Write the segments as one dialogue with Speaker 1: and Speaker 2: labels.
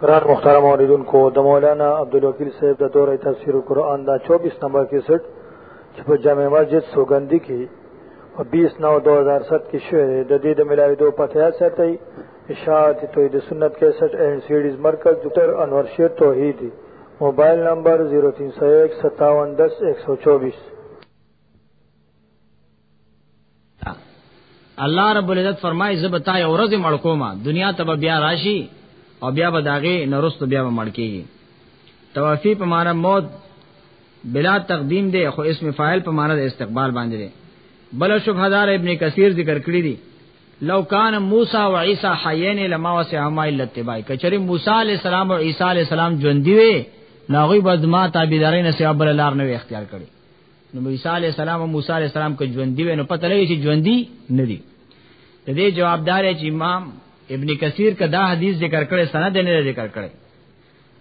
Speaker 1: قرار مختار موردن کو د مولانا عبدالوکیل صاحب د دور تفسیر قرآن دا 24 نمبر کې سټ چې په جامع مسجد سوګندی کې په 20 نو 2007 کې شوه د دې د ملاوي دوه پته ساتي اشاعت توحید سنت 61 اینڈ سیریز مرکز ډاکټر انور شیر توحیدی موبایل نمبر 03015710124
Speaker 2: الله رب العزت فرمایي زبتا یو ورځ مړ کومه دنیا ته بیا راشي او بیا به داغه نرست بیا به مړ کیږي توفی په معنا موت بلا تقدیم دی خو اسم فاعل په معنا د استقبال باندې دی بل شبهدار ابن کثیر ذکر کړی دی لو کان موسی و عیسی حیین لما وسعهما الا اتباع کچری موسی علی السلام او عیسی علی السلام ژوند دی ناغوی بد ما تابعدارین سیاب لار نه اختیار کړی نو عیسی علی السلام او موسی علی السلام کو ژوند دی نو پته لګی چې ژوند دی نه دی د دې جوابدار چې امام ابن کثیر کدا حدیث ذکر کړي سند نه ذکر کړي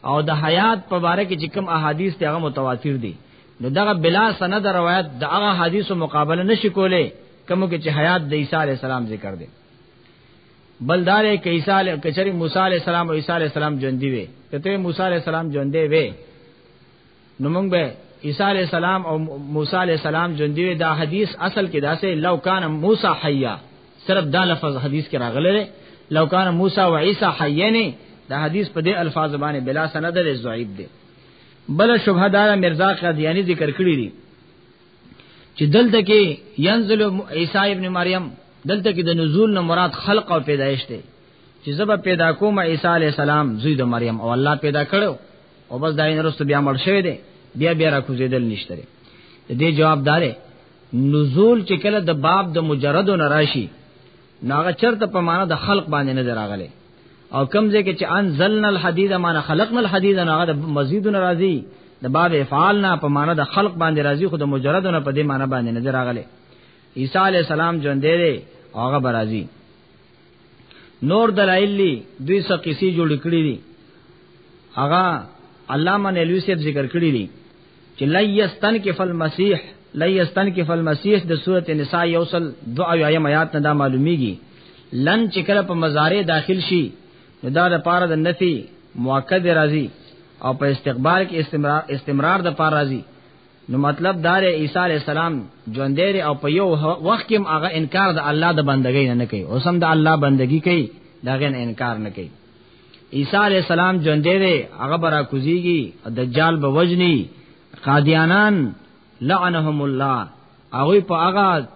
Speaker 2: او د حیات په باره کې چې کوم احادیث ته هغه متواتر دي نو دغه بلا سند روایت د هغه حدیثو مقابله نشي کولای کوم کې چې حیات د عیسی علی السلام ذکر دي بلدار کې عیسی علی کچری موسی علی السلام او عیسی علی السلام ژوند دی وي کته موسی علی السلام ژوند دی وي نو موږ به عیسی علی السلام او موسی علی السلام جون دی دا حدیث اصل کې دا سه لو کان موسی حیا صرف دا لفظ حدیث کې راغلی دی لو کان موسی و عیسی حیا نه دا حدیث په دې الفاظ باندې بلا سند دی ضعیف دی بل شبهه دا مرزا قادیانی ذکر کړی دی چې دلته کې ينزل عیسی ابن مریم دلته کې د نزول نه مراد خلق او پیدایش دی چې زبر پیدا کوم عیسی علی السلام زوی د مریم او الله پیدا کړو او بس داین رسو بیا مړ شوی دی بیا بیا را کوزیدل نشته دی دې جواب دارې نزول چې کله د باب د مجرد نه راشي ناغه چرته په معنا د خلق باندې نه دراغله او کم ځای کې چې انزلنا الحديد معنا خلقنا الحديد ناغه د مزید ناراضي د باب افعال نه په معنا د خلق باندې راضي خو د مجرد نه په دې معنا باندې نه دراغله عیسی علی السلام ژوند دی هغه برازي نور دلایل دی دوی څه قصې جوړ کړې دي هغه علامه نلوی صاحب ذکر کړی دي چې لیستن کې فل مسیح لیستن کې فل مسیح د سورته نساء یوصل دعا یا آیات نه دا معلومیږي لن چې کله په مزارې داخل شي نو دا د پاره د نفي مؤکد راځي او په استقبال کې استمرار استمرار د پاره راځي نو مطلب دا دی عیسی علی السلام ژوند دی او په یو وخت کې هغه انکار د الله د بندګۍ نه کوي او سم د الله بندگی کوي دا غن انکار نه کوي عیسی علی السلام ژوند دی هغه برا کوزيږي دجال به وجني قادیانان لعنهم الله هغه په هغه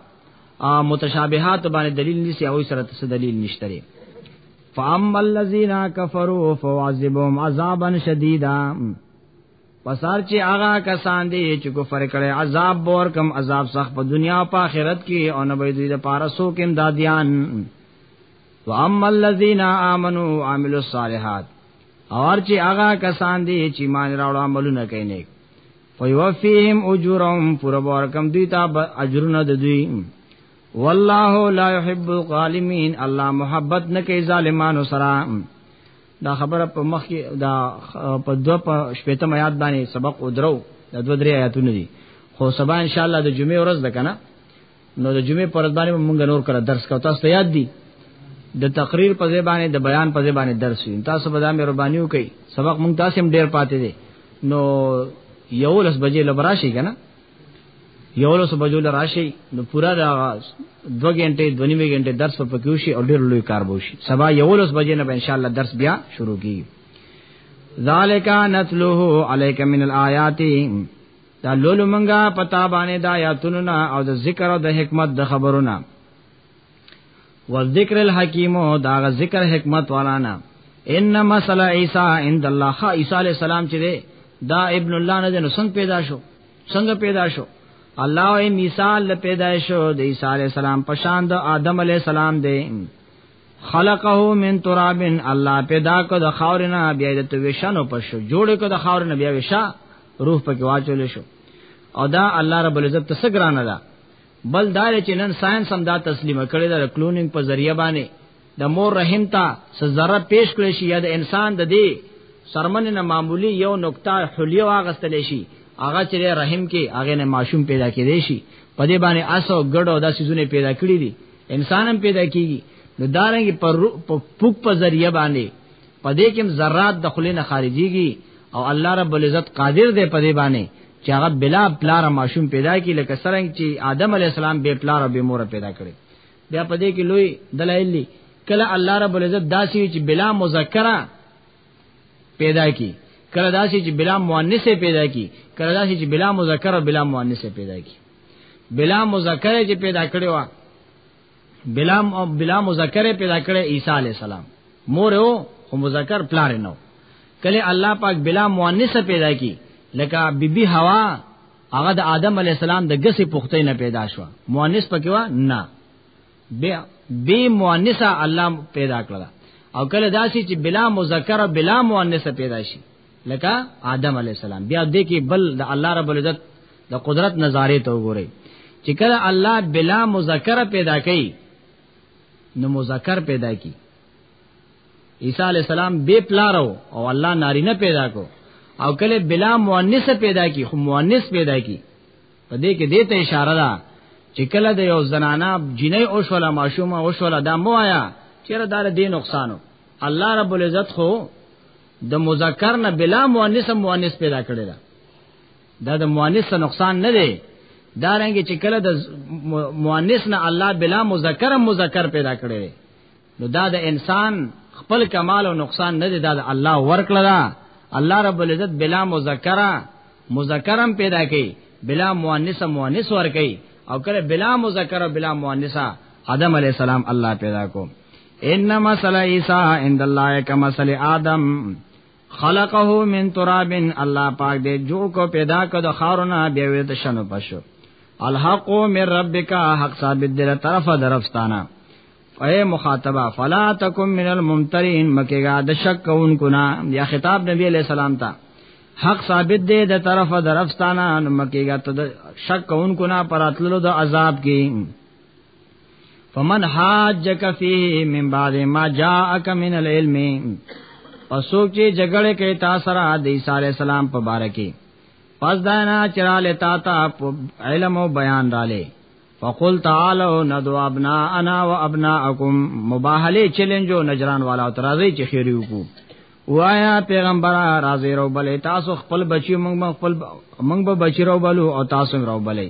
Speaker 2: متشابهات باندې دلیل نشي هغه سره څه دلیل نشته فاما الذين كفروا فعذبهم عذابا شديدا پسار چې هغه کسان دي چې کفر کړي عذاب بور کم عذاب سخت په دنیا او په آخرت کې او نه به دوی د پاره سو کې امدادیان و اما الذين امنوا وعملوا الصالحات اور چې هغه کسان دي چې مان راوړ عملونه کوي نیک فیوفیهم اجورهم پر بور کم دوی ته اجرونه د دوی والله لا يحب الظالمين الله محبت نه کوي ظالمانو سره دا خبره په مخ کې دا په دو په شپته میات باندې سبق او درو د دو درې آیاتونه دي خو سبا ان شاء الله د جمعې ورځ ده کنه نو د جمعې پر ورځ باندې مونږ نور کړه درس کو تاسو یاد دي د تقریر په ځای باندې د بیان په ځای باندې درس وین تاسو به دا مهرباني وکړئ سبق مونږ تاسو هم ډیر پاتې دي نو یو لس بجې لبراشي کنه یو لس بجو لراشي نو پورا دا دو غنټه دو نیمه غنټه درس په پکوشي او ډیر لوی کار بوشي سبا یو لس بجې نه به ان شاء الله درس بیا شروع کیږي ذالک نتلوه علیک من الآیات دا لولو منګه پتا باندې دا آیاتونه او د ذکر او د حکمت د خبرونه والذکر الحکیم دا ذکر حکمت والا نه ان مثل عیسی عند الله خا عیسی علی السلام چې دی دا ابن الله نه نو څنګه پیدا شو څنګه پیدا شو الله یې مثال له پیدا شو د عیسی علی السلام په شان د آدم علی السلام دی خلقه من تراب الله پیدا کو د خاورنا بیا د توشنو پر شو جوړ کو د خاورنا بیا وشا روح پکې واچول شو او دا الله رب العزت تسګرانه ده بل دا چې نن ساينس هم دا تسلیم کړی دا کلونینګ په ذریعہ باندې د مور رحم ته سزره پیش کړی شي یا د انسان د دې سرمن نه معمولی یو نقطه حلیه واغستل شي هغه چې رحم کې هغه نه ماشوم پیدا کړي شي په دې باندې اسو ګډو دا سيزونه پیدا کړی دي انسانم پیدا کیږي نو دارنګ پر پوک په ذریعہ باندې په دې کې ذرات د خلې نه خارجيږي او الله رب العزت قادر دی په دې باندې چې هغه بلا پلار ماشوم پیدا کی لکه څنګه چې آدم علی السلام به پلار او به مور پیدا کړي بیا په دې کې لوی دلایل دي کله الله رب العزت داسي چې بلا مذکره پیدا کی کله داسي چې بلا مؤنث پیدا کی کله داسي چې بلا مذکر او بلا مؤنث پیدا کی بلا مذکر چې پیدا کړي وا بلا بلا مذکر پیدا کړي عیسی علی السلام مور او خو مذکر پلار نه کله الله پاک بلا مؤنث پیدا کی لکه بیبي حوا هغه د آدم علی السلام د غسی پخته نه پیدا شو مؤنث پکې و نه بیا بی مؤنث الله پیدا کړل او کله داسي چې بلا مذکر بلا مؤنث پیدا شي لکه آدم علی السلام بیا دې کې بل د الله رب العزت د قدرت نظارې ته وګورئ چې کله الله بلا مذکر پیدا کړي نو مذکر پیدا کی عیسی علی السلام بے پلارو او الله نارینه پیدا کو او کله بلا مؤنث پیدا کی خو مؤنث پیدا کی په دې کې دې ته اشاره ده چې کله د یو زنانا جنې او شولا ماشومه او شولا دا مو آیا چیرې دا دې نقصانو الله رب العزت خو د مذکر نه بلا مؤنث مؤنث پیدا کړی دا دا د مؤنث نقصان نه دی دا رنګ چې کله د مؤنث نه الله بلا مذکر مذکر پیدا کړی نو دا د انسان خپل کمال او نقصان نه دی دا د الله ورکړه دا الله رب العزت بلا مذکر مذکرم پیدا کړي بلا مؤنث مؤنث ور کړي او کله بلا مذکر او بلا مؤنث آدم علی السلام الله پیدا کو ان مثل عیسی عند الله کمثل آدم خلقه من تراب الله پاک دې جو کو پیدا کړ د خارونه بیا ویت شنو پښو الحق من ربک حق ثابت دې طرفه درفستانه اے مخاطبہ فلا تکم من الممترین مکیگا د شک کون کنا یا خطاب نبی علیہ السلام تا حق ثابت دے د طرف درفستانه مکیگا ته شک کون کنا پراتلو د عذاب کې فمن حاجک فیه من بعد ما جاءک من العلم پسوک چې جګړه کې تا سره د عیسی علی السلام په باره کې پس دانا چراله تا تا علم او بیان رااله فقل تعالو ندو ابنا انا و ابناکم مباهله چیلنجو نجران والا ترازی چې خیری وکړو وایا پیغمبر راځي رو بلې تاسو خپل بچي موږ خپل موږ به بچي رو بلو او تاسو رو بلې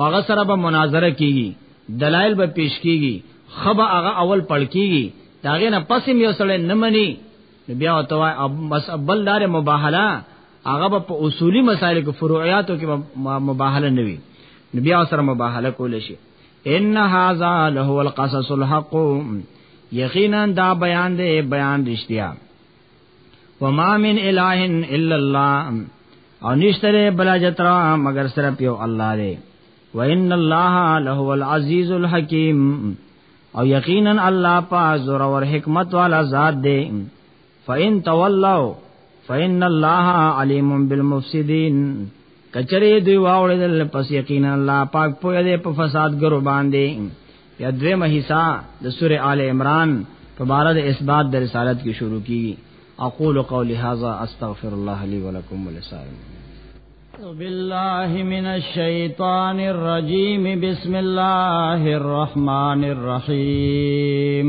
Speaker 2: باغ سره به مناظره کیږي دلایل به پیش کیږي خبا هغه اول پړ کیږي داغه نه پس یو سړی نه مني بیا ته وای بس بل لار مباهله هغه په اصولی مسائل کې فروعیاتو کې مباهله نه وي بیا سره مباهله کول شي ان هاذا له القصص الحق یقینا دا بیان دی بیان رښتیا وما من اله الا الله او نشتره بلا جترا مگر صرف یو الله دی وان الله له العزیز الحکیم او یقینا الله پاک زور او حکمت والا ذات دی فان تولوا فان الله علیم بالمفسدین کچری دی واوړل پس یقینا الله پاک په دې په فساد ګرو باندې یا دویمه حصہ د سوره آل عمران په باره د اثبات د رسالت کې شروع کیږي اقول قولی هذا استغفر الله لي ولكم ولسائر
Speaker 3: بالله من الشيطان الرجيم بسم الله الرحمن الرحيم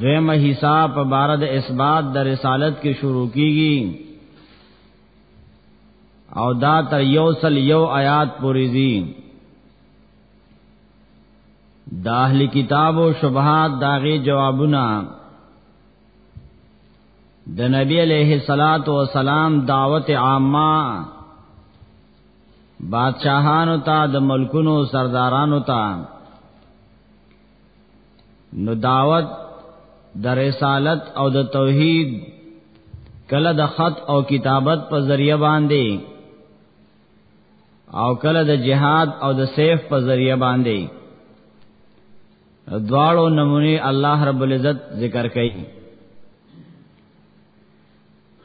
Speaker 2: دویمه حساب په بار د اثبات د رسالت کې شروع کیږي او دا تر یو سل یو آیات پوری دي دا اهلی کتاب او شبهات داغه جوابونه د نبی علیہ الصلات والسلام دعوت عامه بادشاہانو ته د ملکونو سردارانو ته نو دعوت د رسالت او د توحید کله د خط او کتابت په ذریعہ باندې او کله د جهاد او د سیف په ذریعہ باندې دواړو نمونه الله رب العزت ذکر کړي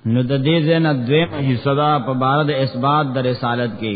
Speaker 2: نو د دې زنه دویمه حصہ په بار د اثبات د رسالت کې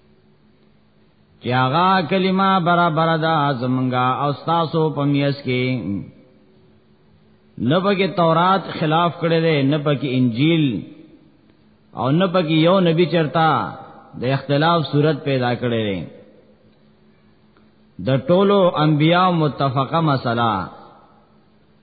Speaker 2: چې هغه کلمه برابر ده زمونږه او تاسو په میس کې نه پکې تورات خلاف کړي دي نه پکې انجیل او نه پکې یو نبی چرتا د اختلاف صورت پیدا کړي دي د ټولو انبیا متفقه مسله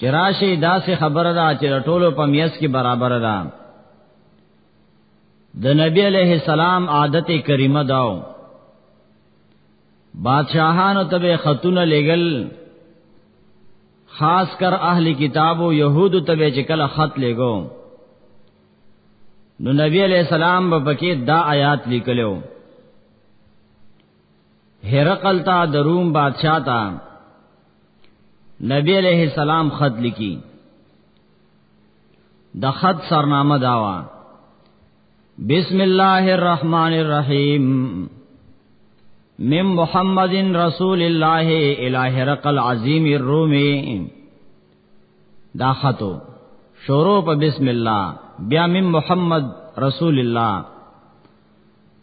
Speaker 2: چراشی دا سه خبره ده چې ټولو په میس کې برابر ده د نبی علیہ السلام عادت کریمه داو بادشاہانو ته خطون لګل خاص کر اهل کتابو يهودو ته چې کله خط لګو نو نبی علیہ السلام په پکې دا آیات لیکلو هرقل تا د روم بادشاہ تا نبی علیہ السلام خط لکی د خط سرنامه داوا بسم الله الرحمن الرحیم من محمد رسول الله اله رقل عظیم الرومی دا خطو شروع په بسم الله بیا من محمد رسول الله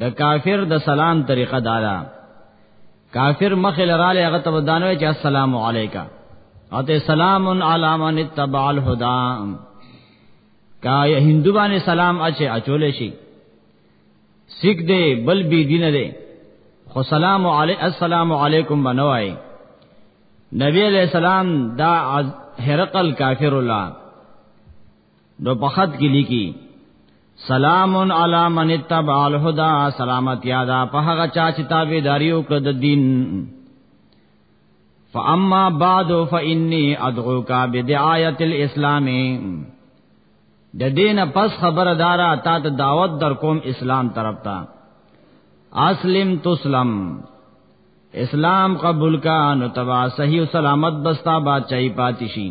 Speaker 2: د کافر د سلام طریقه دا ده کافر مخ لراله هغه ته ودانو چې السلام علیکا اته سلام علی من اتبع الهدى کا هندو باندې سلام اچي اچول شي سیک دے بل بی دین دے خو سلام علی السلام علیکم بنوای نبی علیہ السلام دا هرقل کافر الله نو په خط کې لیکي سلام علی من اتبع الهدى سلامت یادا په هغه چا چې تابعداري وکړه د دین فاما بعد فانی ادعوک بدعایت الاسلام د دینه پس خبردارا تا ته دعوت در کوم اسلام طرف ته اسلم تسلم اسلام قبول کا نو تبا صحیح و سلامت بستا بادشاہی پاتشی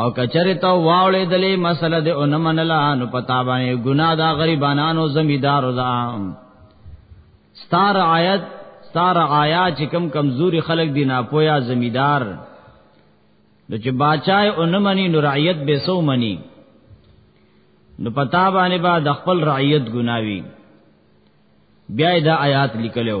Speaker 2: او کچره ته واولې دلې مسله دې اون منلا نو پتا باندې ګنا دا غریبانو زمیدار دا ستار آیت ستار آیا چې کم کمزوري خلک دي نه پویا زمیدار نو چې بچای اون منی نو رعیت به سو منی نو پتا باندې با د خپل رعیت ګناوی بیا دا آیات لیکلو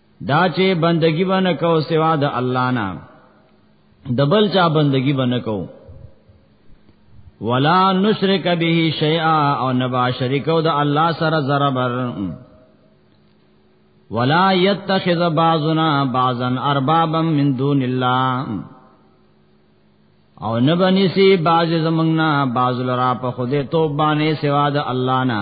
Speaker 2: دا چې بندگی باندې کو سوا د الله نه دبل چا بندگی باندې کو ولا نشرک به شیئا او نبا شریکو د الله سره ذره بر ولا يتخذ بعضنا بعضا اربابا من دون الله او نه بنسی باز زمنګنا باز لرا په خوده توبانه سوا د الله نه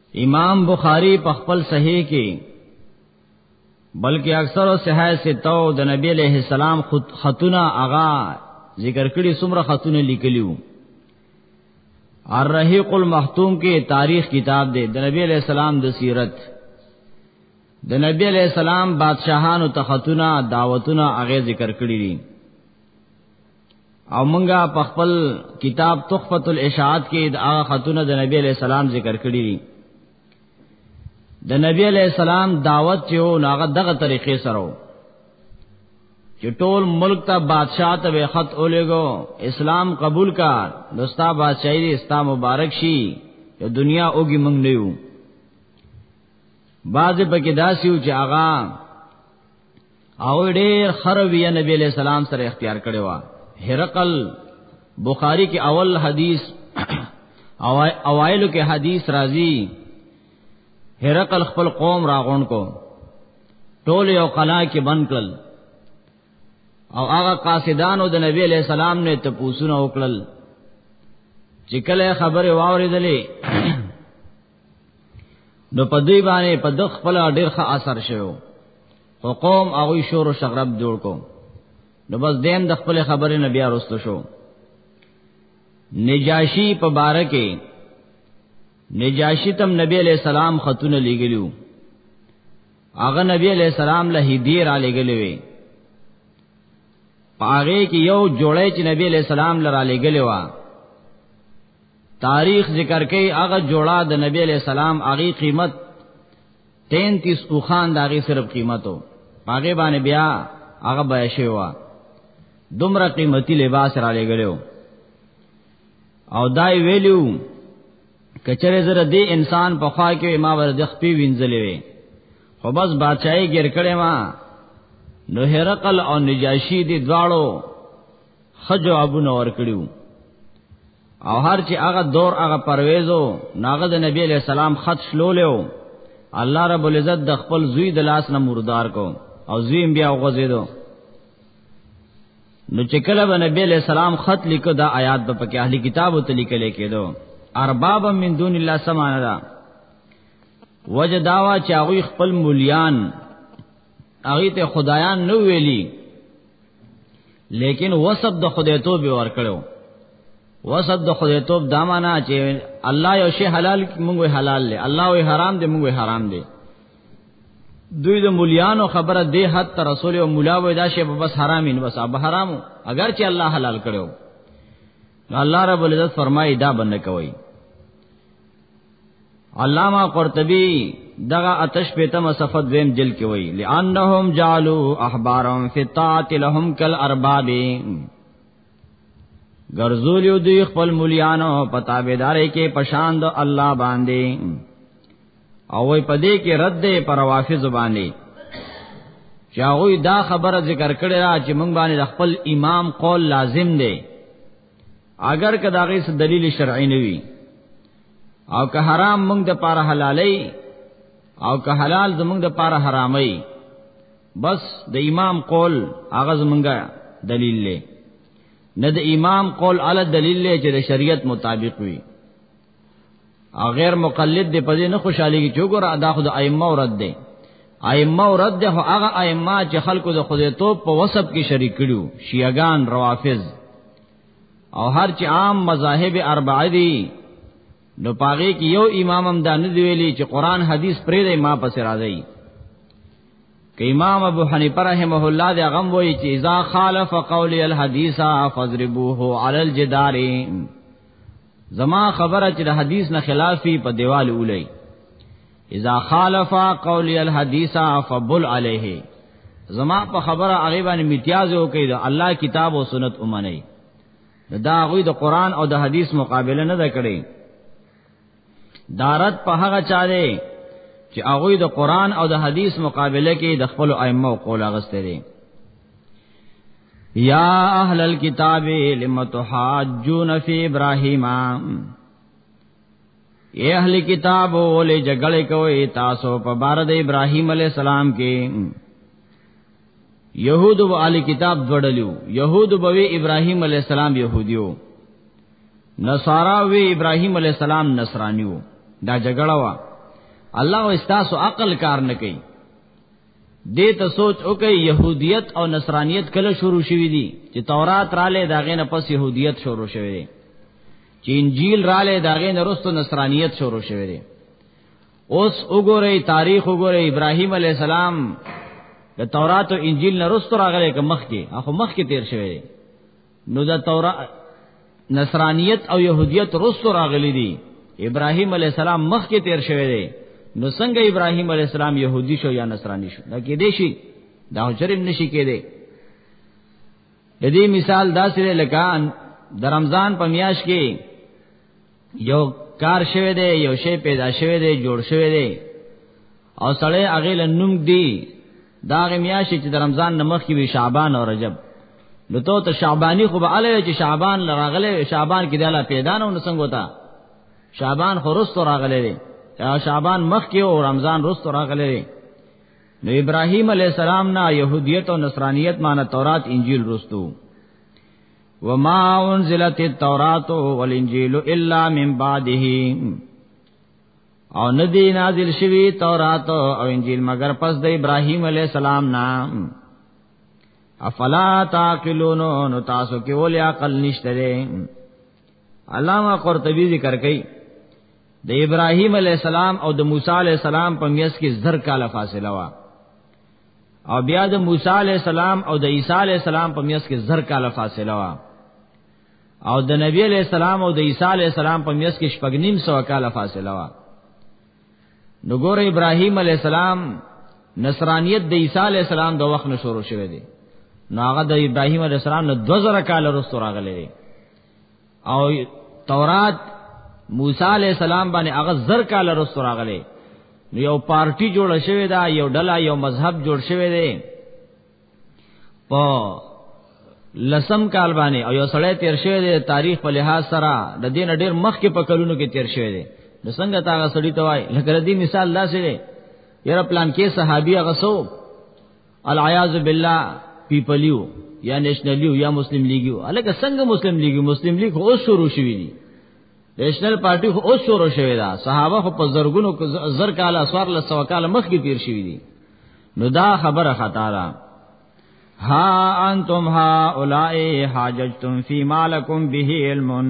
Speaker 2: امام بخاری په خپل صحیح کې بلکې اکثر او صحای ستو د نبی علیہ السلام خود خطونه اغا ذکر کړي څومره خطونه لیکلیو الرحیق المختوم کې تاریخ کتاب دی د نبی علیہ السلام د سیرت د نبی علیہ السلام بادشاہانو تختونه دعوتونه اغه ذکر کړی دي او مونږه په خپل کتاب تحفۃ الاشاعات کې د هغه خاتونه د نبی علی السلام ذکر کړی دي د نبی علی السلام دعوت چې و ناغه دغه طریقې سره و چې ټول ملک ته بادشاہ ته به خط اولېګو اسلام قبول کا دوستا بادشاہي دې استا مبارک شي د دنیا اوګي مونږ نه یو باز په کې داسیو چې آغا او ډیر خروی نبی علیہ السلام سره اختیار کړی و هرقل بخاری کې اول حدیث اوایلو کې حدیث راځي هرقل خپل قوم راغون کو ټول یو قلا کې بند کړل او هغه قاصدانو د نبی علیہ السلام نه ته پوښتنه وکړل چې کله خبره واوریدلې نو په دې باندې په د خپل ډېر ښه اثر شوو او قوم هغه شور او شغرب جوړ کو نو بس دیم د خپل خبرې نبی ارستو شو نجاشی په بار کې نجاشی تم نبی علیہ السلام خطونه لګلیو هغه نبی علیہ السلام له هدیه را لګلې وي پاره کې یو جوړې چې نبی علیہ السلام لرا لګلې و تاریخ ذکر کوي هغه جوړا د نبی علی السلام هغه قیمت 33 اوخان د هغه صرف قیمتو هغه باندې بیا هغه بیا شی وا دومره قیمتي لباس را لګلو او دای ویلو کچره زره دی انسان په خوا کې ما ور د خپې وینځلې وي خو بس بادشاہي ګر کړې ما نو هرقل او نجاشی دی دواړو خجو ابو نور کړیو او هر چې هغه دور هغه پرويزو ناغه د نبی له سلام خط شلولیو الله رب العزت د خپل زوی د لاس نه مردار کو او زوی بیا غوځیدو نو چې کله به نبی له سلام خط لیکو دا آیات په کې اهلي کتابو ته لیکل کېدو ارباب من دون الله سمانه دا وجداوا چې هغه خپل مليان هغه ته خدایان نو ویلی لیکن وصف د خدای توب ورکړو وصف د خدای توب دا معنا چې الله یو شی حلال موږ حلال لې الله وی حرام دې موږ حرام دې دوی د مليانو خبره دې حد ته رسول او مولا وې دا شی بس حرامین بس اب حرامو اگر چې الله حلال کړو نو الله رب العزت فرمایي دا بنه کوي علامہ قرطبی دغه آتش په تم صفت زم جل کې وای لانهم جالو احبارهم فتات لهم کل ارباب ګرځول یو دی خپل مليانو پتا بيدارې کې پشان د الله باندې او وای پدې کې رد دی پر وافي زبانه چاوی دا خبره ذکر کړی را چې مونږ باندې خپل امام قول لازم دی اگر که دا غي څه دلیل شرعي نه وي او که حرام موږ د پاره حلالي او که حلال زموږ د پاره حرامي بس د امام قول هغه زمونږ دلیل لې نه د امام قول علی دلیل لې چې د شریعت مطابق وي او غیر مقلد دی په دې نه خوشاليږي چې ګور ادا خود ائمه ورد دی ائمه ورد دی خو هغه ائمه چې خلکو د خدای توپ په وسب کې شریک کړو شیعاګان روافض او هر چې عام مذاهب اربعه دي نو پاغه کې یو امام هم دا نه دی ویلي چې قران حدیث پرې دی ما پسې راځي که امام ابو حنیفه رحمه الله دا غم وایي چې اذا خالف قول الحدیث فضربوه علی الجدار زما خبره چې د حدیث نه خلافي په دیوال اولای اذا خالف قولی الحدیث فبل علیه زما په خبره هغه باندې امتیاز وکړي د الله کتاب او سنت اومنه دا غوی د قران او د حدیث مقابله نه ده کړې دارت په هغه چا دی چې هغه د قران او د حدیث مقابله کې د خپل ائمه او قول اغستې دي یا اهل الكتاب لم تحاجون فی ابراهیم اے اهل کتاب ولې جګړه کوي تاسو په بار د ابراهیم علی السلام کې یهود او اهل کتاب جوړلیو یهود بوي ابراهیم علی السلام يهوديو نصارا وی ابراهیم علی السلام نصرانیو دا جګړه وا الله او استاسو عقل کار نه کوي دې ته سوچ وکي يهوديت او نصرانيت کله شروع شوې دي چې تورات رااله داغه نه پس يهوديت شروع شوې دي چې انجیل رااله داغه نه رستو نصرانيت شروع شوې دي اوس وګورئ تاریخ وګورئ ابراهيم عليه السلام د تورات او انجیل نه رستو راغله که مخ کې اخو مخ کې تیر شوی دی نو دا تورا نصرانیت او يهودیت رسو راغلي دي ابراهيم عليه السلام مخ کې تیر شوی دی نو څنګه ابراهيم عليه السلام يهودي شو یا نصراني شو دا کې دی شي دا حجرم نشي کې دی د دې مثال داسې لکه د رمضان په میاش کې یو کار شوه دی یو شی پیدا شوه دی جوړ شوه دی او سړی هغه لنوم دی دا غ میاشت چې د رمضان نمخ کې وی شعبان او رجب نو ته ته شعبانی خو به اله چې شعبان لراغله شعبان کې دلا پیدا نه څنګه وتا شعبان خو رست راغله دی شعبان مخ کې او رمضان رست راغله دی نو ابراهیم علی السلام نه يهودیت او نصرانیت معنی تورات انجیل رستو وما انزلت التوراۃ والانجیل الا من بعده او ندی نازل شوی تورات او انجیل مگر پس د ابراهیم علی السلام نام افلا تاقلون نو تاسو کې ول عقل نشته دی علامہ قرطبی ذکر کوي د ابراهیم علی السلام او د موسی علی السلام په میس کې زر کاله فاصله وا او بیا د موسی علی السلام او د عیسی علی السلام په میس کې زر کاله فاصله وا او د نبی علی السلام او د عیسی علی السلام په میس کې شپږ نیم سو کاله فاصله وا نو ګور ابراهیم علی السلام نصرانیت د عیسی علی السلام د وخت نه شروع شوه دی نو هغه د ابراهیم علی السلام نه 2000 کاله وروسته راغلی دی او تورات موسی علی السلام باندې هغه زر کال رسو راغله نو یو پارټي جوړ شوی دا یو ډله یو مذهب جوړ شوی دی په لسم کال باندې او یو سړی تیر شوی دی تاریخ په لحاظ سره د دین ډیر مخ کې په کلونو کې تیر شوی دی نو څنګه تا هغه سړی ته وای لکه دې مثال داسې دی یره پلان کې صحابي هغه سو العیاذ بالله پیپلیو یا نېشنلیو یا مسلم لیګیو الګ څنګه مسلم لیګ مسلم لیګ اوس شروع شوی دی نېشنل پارټي خو اوس شروع شوی دا صحابه خو په زرګونو زر کال اسوار له سو کال مخکې تیر شوی دی نو دا خبره خطا ده ها انتم ها اولائے حاججتم فی مالکم به علمن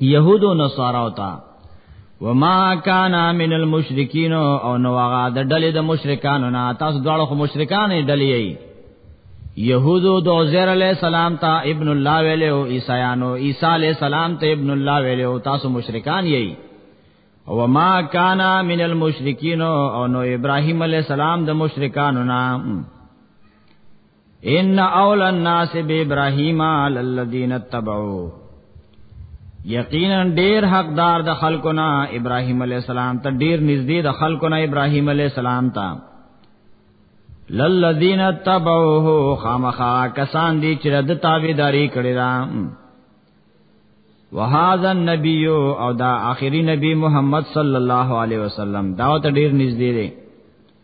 Speaker 2: يهودو نصاراو ته وما كان من المشركين او نو هغه د ډلې د مشرکانو نه تاسو دواړو خو مشرکانې ډلې یې يهودو د عزير عليه السلام ته ابن الله ویلو او عيسایانو عيسى عليه السلام ته ابن الله ویلو تاسو مشرکان یې وما كان من المشركين او نو ابراهيم عليه السلام د مشرکانو نه ان اول الناس بابراهیم علی الذین اتبعوا یقینا ډیر حقدار د خلقنا ابراهیم علی السلام ته ډیر نږدې د خلقنا ابراهیم علی السلام ته للذین اتبعوه خامخا کسان دي چې د تابعداري کړی دا وهذا النبی او دا آخری نبی محمد صلی الله علیه وسلم دا ته ډیر نږدې دی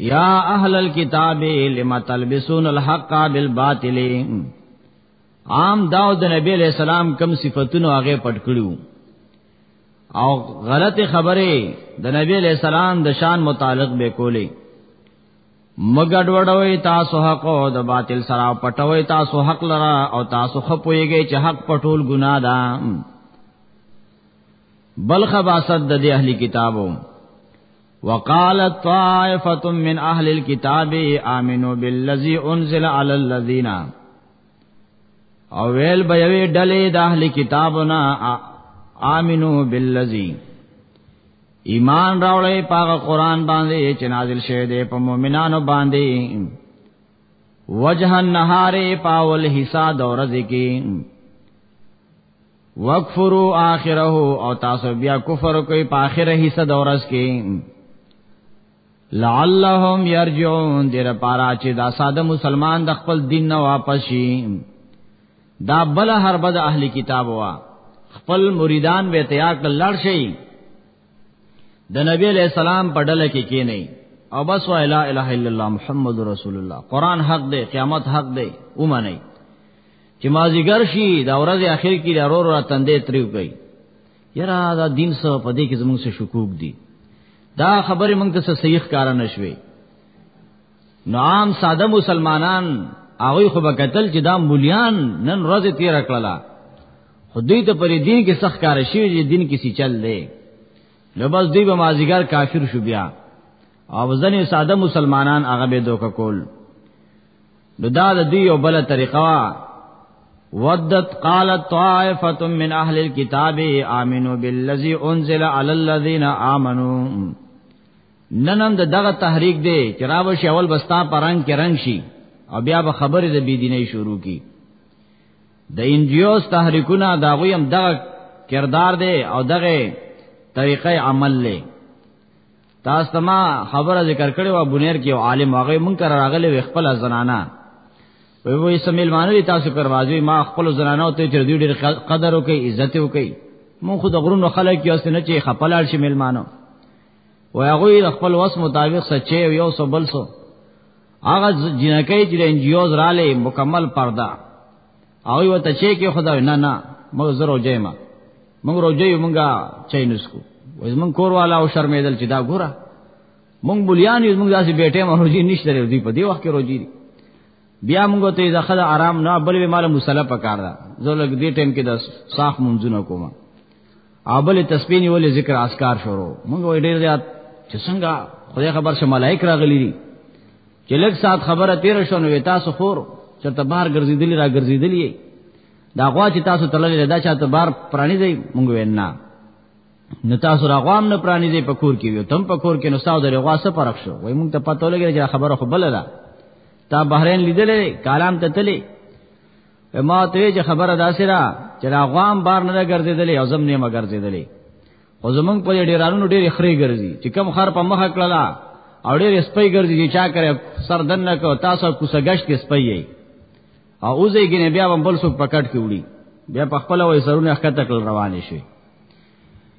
Speaker 2: یا اهل الكتاب لم تلبسون الحق بالباطل عام داو د نبی علیہ السلام کم صفاتونو هغه پټ کړو او غلط خبره د نبی علیہ السلام د شان متعلق به کولې مګډ وډوي تاسو حق او د باطل سره پټوي تاسو حق لرا او تاسو خپويږي چې حق پټول ګناه ده بل خباست د دې اهلي کتابو وقالت طائفه من اهل الكتاب امنوا بالذي انزل على الذين او ویل به یوې ډلې د اهل کتابنا امنو بالذي ایمان راوړې پاغه قران باندې چې نازل شوی دی په مؤمنانو باندې وجه النهار پاول حصہ دورځ کې وکفرو آخره او تاسو بیا کفر کوي په آخره حصہ د ورځ کې لعلهم يرجعون دیر پارا چې دا ساده مسلمان د خپل دین نه واپس شي دا بل هر بد اهل کتاب وا خپل مریدان به تیاک لړ شي د نبی علیہ السلام په ډله کې کی نه او بس وا الا اله الا الله محمد رسول الله قران حق دی قیامت حق دی اومنه چې ما زیګر شي دا ورځ اخر کې دا رور را تندې تریو کوي یرا دا دین سو په دې کې زموږ څه شکوک دي دا خبره موږ ته صحیح کار نه شوي نو عام ساده مسلمانان هغه خو به قتل چې دا مليان نن ورځ تیر کړلا خو دوی ته پر دین کې سخت کار شي چې دین کې سي چل دی نو بس دوی به مازیګر کافر شو بیا او ځنې ساده مسلمانان هغه به دوک کول نو دا د دی یو بل طریقه وا ودت قالت طائفه من اهل الكتاب امنوا بالذي انزل على الذين امنوا ننم د دغه تحریک دی چې راوش اول بستا پرنګ کې رنگ شي او بیا به خبره د بی دیني شروع کی د انجیوز تحریکونه دا غوی هم دغه کردار دی او دغه طریقې عمل له تاسو ته ما خبره ذکر کړې و بنیر کې عالم هغه مونږ کرا راغلي و خپل زنانا وی وی سمیل مانوی تاسو کروازوی ما خپل زنانو ته چې دوی ډېر قدر وکي عزت وکي مونږ خو د غرونو خلک یو سن چې خپلال شي ملمانو و هغه خپل وس مطابق سچې یو سو بل سو هغه جنکې چې انجیوز رالې مکمل پرده هغه وته چې کې خدای نه نه موږ زرو جېما موږ روجې موږه چای نسکو وز موږ کور والا او شرمېدل چې دا ګوره موږ بولیان یو موږ داسې بیٹه مو روجې نشته لري دوی په دې وخت کې روجې دي بیا موږ ته یې ځخه آرام نه بلې مال مصلی پکار دا زه لګ دې ټیم کې د صاف منځونه کوم ابل تسبیح نیول ذکر اسکار شروع مونږ وې ډیر زیات چې څنګه خدای خبر شه ملائک راغلي دي چې لږ سات خبره تیر شو نو تاسو خور چرته بار ګرځیدلی را ګرځیدلی دا غوا چې تاسو تللې دا چاته بار پرانی دی مونږ وینا نو تاسو را غوام نه پرانی دی په کور کې یو تم په کور کې نو تاسو د غوا سره فرق شو وای مونږ ته پته لګی چې خبره خو بل ده تا بحرین لیدلې کالام ته تللی ما ته چې خبره داسې را چې دا غوام بار نه ګرځېدلې او زم نه ما ګرځېدلې خو زمونږ په ډیرانو ډېرې خري ګرځي چې کم خر په مخه کړلا او ډېرې سپي ګرځي چې چا کرے سر دن نه کو تاسو کوسه گشت کې سپي یې او اوځي ګنې بیا هم بل څوک پکټ کې وړي بیا په خپل وې سرونه اخته کړ روان شي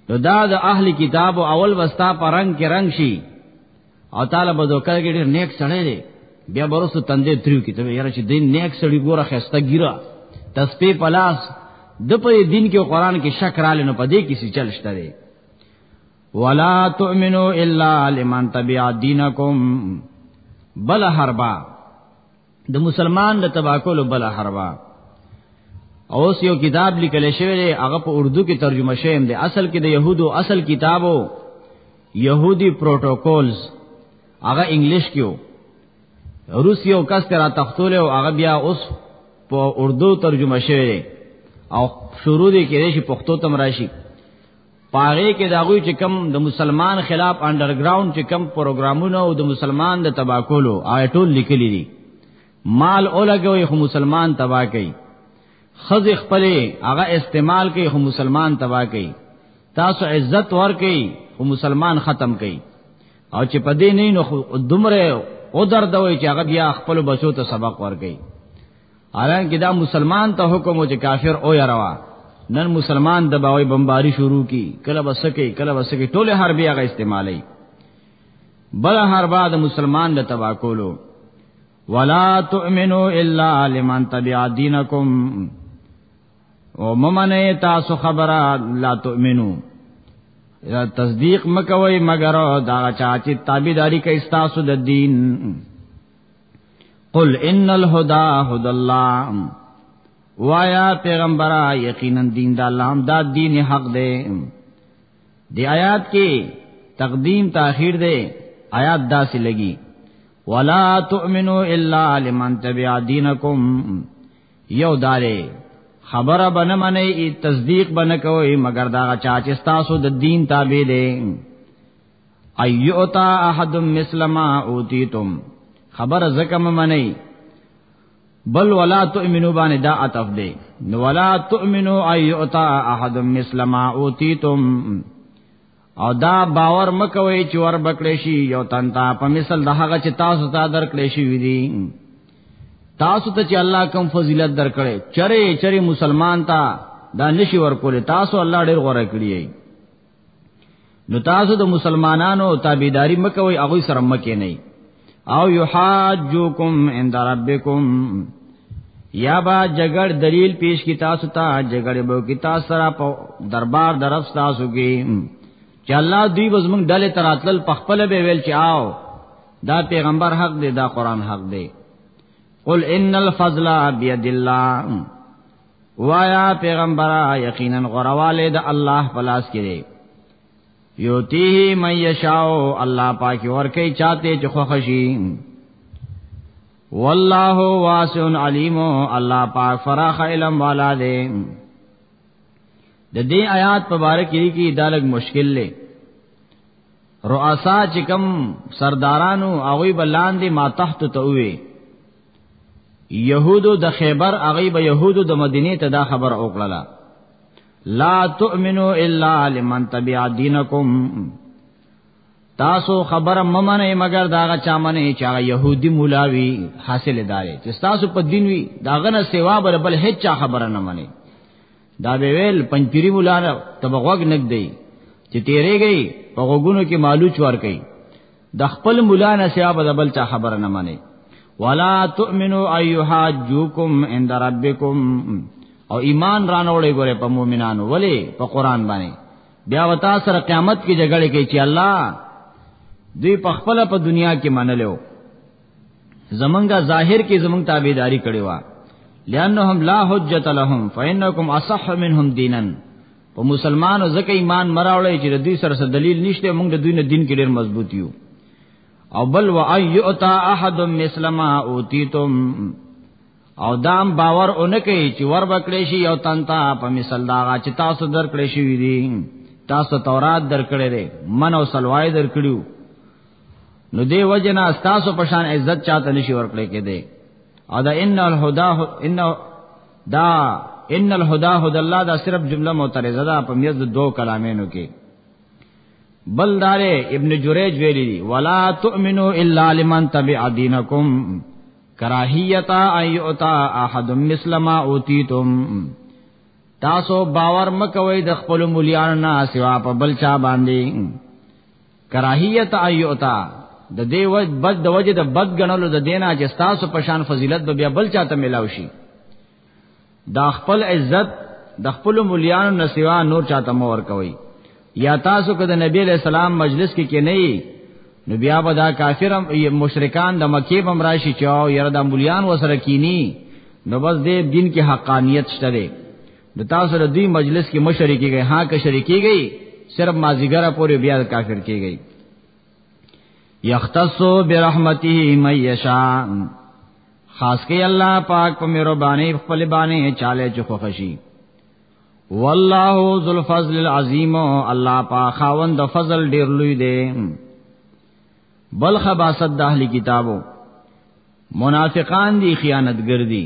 Speaker 2: نو دا د اهل کتاب اول وستا پرنګ کې رنگ شي او تعالی به دوکه کې ډېر نیک سړی دی بیا برسو تندې تریو کې ته یاره چې دین نیک سړی ګوره خسته ګیره تسبیح پلاس د په دین کې قران کې شک را لنو په دې کې سی چل شته دی ولا تؤمنو الا لمن تبع دینکم بل حربا د مسلمان د تباکلو بل حربا اوس یو کتاب لیکل شوی دی هغه په اردو کې ترجمه شوی دی اصل کې د يهودو اصل کتابو يهودي پروتوکولز هغه انګلیش کې وو روسي او کس ترا تختول او هغه بیا اوس په اردو ترجمه شوی دی او شروع دی کې راشي پښتو تم راشي پاره کې داوی چې کم د مسلمان خلاف انډرګراوند چې کم پروګرامونه او د مسلمان د تباکولو آیټول لیکلي دي مال اولګوي خو مسلمان تبا کوي خز خپل هغه استعمال کوي خو مسلمان تبا کوي تاسو عزت ور کوي خو مسلمان ختم کوي او چې پدې نه نو دومره او درد وي چې هغه بیا خپل بچو ته سبق ور کوي الان کې دا مسلمان ته حکم او چې کافر او یاروا نن مسلمان د باوی بمباری شروع کی کله بسکه کله بسکه ټوله حربي هغه استعمالي بل هر بعد مسلمان د تبا کولو ولا تؤمنو الا لمن تبع دینکم او ممنه تاسو خبره لا تؤمنو یا تصدیق مکوي مگر دا چا چې تابعداري کوي تاسو د دین قل ان الهدى هدى الله وایا پیغمبره یقینا دین د الله هم دا دین حق دی دی آیات کې تقدیم تاخیر دی آیات داسې لګي ولا تؤمنو الا لمن تبع دینکم یو دارې خبره بنه منې تصدیق بنه کوي مگر دا چا چې تاسو د دین تابع دي ایوتا احد مثل ما اوتیتم خبر زکم منی بل ولا تؤمنو باندې دا عطف دی نو ولا تؤمنو ایوتا احد مثل ما اوتیتم او دا باور مکوي چې ور بکړې شي یو تنتا په مثل د هغه چې تاسو ته درکړې شي وی دي تاسو ته چې الله کوم فضیلت درکړي چره چره مسلمان ته دا نشي ورکول تاسو الله ډېر غوړه کړی نو تاسو د مسلمانانو تابعداري مکوئ هغه سره مکه نه او یحاجوکم عند ربکم یا با جګړ دلیل پیش کی تاسو ته جګړه به کی تاسو سره په دربار درف تاسو کې چې الله دوی وزمن ډلې تراتل پخپل به ویل چې آو دا پیغمبر حق دی دا قران حق دی قل ان الفضل بيد الله وایا پیغمبره یقینا غرواله د الله پلاس کړي یوتیه من یشاو الله پاک ورکی چاته چې خوښي والله واسع علیم الله پاک فراخ علم والا دی د دې آیات په باره کې کې دالګ مشکل لې رؤسا چې کم سردارانو هغه بلاندې ما تحت ته وې يهودو د خیبر هغه به يهودو د مدینه ته دا خبر او کړلا لا تؤمنو الا لمن تبع دینکم تاسو خبره ممنه مگر داغه چا منه چې هغه يهودي مولاوي حاصل داري چې تاسو په دین وی داغه نه سیوا بر بل هیڅ چا خبره نه منه دا به ویل پنځپيري مولا ته بغوګ نګ دی چې تیرې گئی په غوګونو کې مالوچ ور کوي د خپل مولا نه سیا به بل چا خبره نه مانی ولا تؤمنو ايحاجوکم عند ربکم او ایمان رانوړې ګوره په مؤمنانو ولی په قران باندې بیا وتا سره قیامت کې جګړه کې چې الله دوی په خپل په دنیا کې منلو زمونږه ظاهر کې زمونږ تابعداري کړې و لانهم لا حجت لهم فانکم اصح منهم دینن په مسلمانو ځکه ایمان مراوړی چې د دوی سره څه دلیل نشته موږ د دوی نه دین کې ډیر مضبوط یو او بل و ایؤتا احد مسلما اوتیتم او دام باور اونکه چې ور بکړې شي او تنتا په مثال دا چې تاسو درکړې شي وی دي تاسو تورات درکړې دي من او سلوای درکړیو نو دی وجنا تاسو په شان عزت چاته نشي ورکړې کې دي او دا ان الهدى ان دا ان الهدى هدى الله دا صرف جمله معترضه ده په میز دوه کلامینو کې بل دار ابن جریج ویلی دی ولا تؤمنو الا لمن تبع دینکم کراهیتا ایوتا احد مسلما اوتیتم تاسو باور مکوئ د خپل مليان نه سوا په بل چا باندې کراهیت ایوتا د دې وج بد د وجه د بد غنلو د دینا چې تاسو په شان فضیلت به بیا بل چاته ملاو شي دا خپل عزت د خپل مليانو نسوا نور چاته مور کوي یا تاسو که د نبی له سلام مجلس کې کې نه نو بیا به دا کافر مشرکان د مکی بم راشي چاو یره د مليان وسره کینی نو بس دې دین کې حقانیت شته د تاسو د دې مجلس کې مشري کیږي ها که شریکي گئی صرف مازیګره پورې بیا کافر کیږي یختص برحمته من یشاء خاص کې الله پاک په مهرباني خپل باندې چاله چخو خشي والله ذو الفضل العظیم الله پاک خاوند د فضل ډیر لوی دی بل خباست د اهلی کتابو منافقان دي خیانتګر دي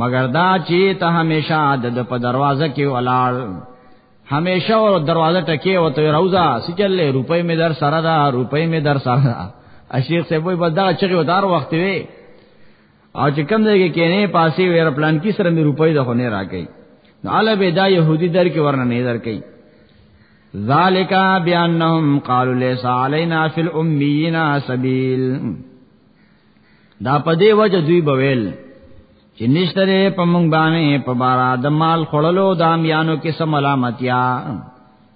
Speaker 2: مگر دا چې ته همیشه د په دروازه کې ولاړ همیشه ور دروازه ټکی او ته روزا سچلې روپۍ می در سره دا روپۍ می در سره دا اشیخ صاحب وي بدا چې ودار وخت وي او چې کم ځای کې کینه پاسي ویر پلان کې سره می روپۍ د خونه راکې نو اله به دا يهودي در کې ورنه نه در کې ذالک بیانهم قالوا ليس علينا في الاميين سبيل دا په دې وجه دوی بویل چې نشتره په مونږ باندې په بارا د مال خړلو د امیانو کې سم ملامتیا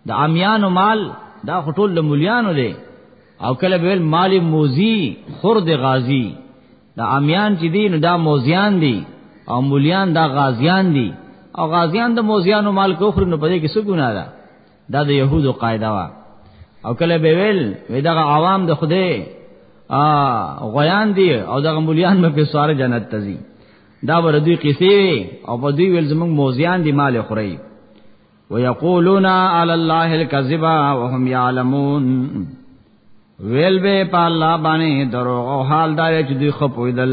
Speaker 2: د امیانو مال دا خټول د مليانو دی او کله ویل مال موزی خرد غازی دا امیان چې دین دا موزیان دي او مليان دا غازیان دي او غازیان د موزیانو مال کوخر نو پدې کې څه ګناه ده دا د يهودو قاعده وا او کله به ویل وې دغه عوام د خدای ا غیان دی او دغه مليان مې په سوار جنت تزي دا ور دوی قصې او په دوی ویل زمونږ موزیان دی مال خوري ويقولون على الله الكذب وهم يعلمون ویل به په الله باندې دروغ او حال دار چې دوی خپویدل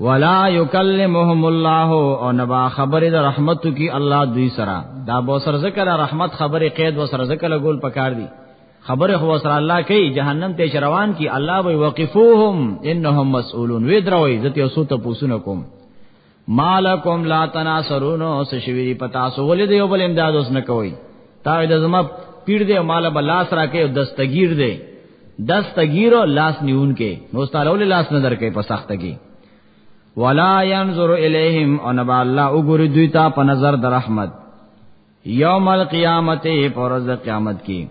Speaker 2: ولا یکلمهم الله او نبا خبر د رحمت کی الله دوی سره دا بو سر ذکر رحمت خبر قید و سر ذکر ګول پکار دی خبر خو سره الله کوي جهنم ته روان کی الله وی وقفوهم انهم مسئولون وی دروي زته اوسو ته پوسونه کوم مالکم لا تناصرون او سشویری پتا سو ولې دی بل امداد اوس نه کوي تا د زما پیر دی مال بلاس راکې او دستگیر دی دست گیر او لاس نیون کې نو ستارول لاس نظر کې په سخت کې ولا ينظر اليهم او نبا الله وګوري دوی ته په نظر د رحمت یوم القیامت پر ورځ قیامت کې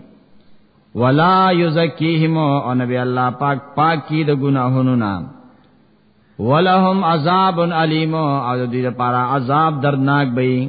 Speaker 2: ولا یزکیهم او نبی الله پاک پاک کی د ګناهونو نام ولهم عذاب علیم او د دې لپاره عذاب درناک به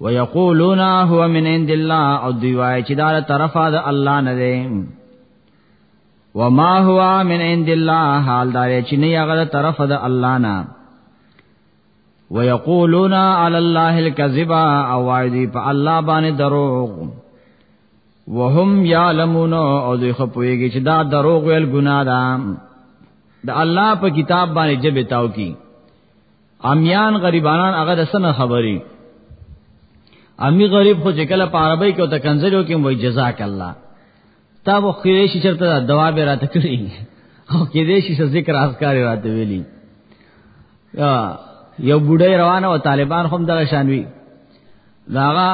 Speaker 2: ويقولون هو من عند الله او دی وای چې دا طرفه د الله نه دی وما هو من عند الله حال دا چې نه هغه طرفه د الله نه ويقولون على الله الكذب او وای دی په الله باندې دروغ وهم یعلمون او دوی خو پوهیږي چې دا دروغ ویل ګناه ده د الله په کتاب باندې جبه تاو کی امیان غریبانان هغه د سن خبري امی غریب خو چې کله په عربی کې او ته کنځلو کې وای جزاک الله تا وو خیرې شي چرته دوا به راته کړی او کې دې شي ذکر اذکار راته ویلی یو بډای روانه او طالبان هم دغه شانوي داغه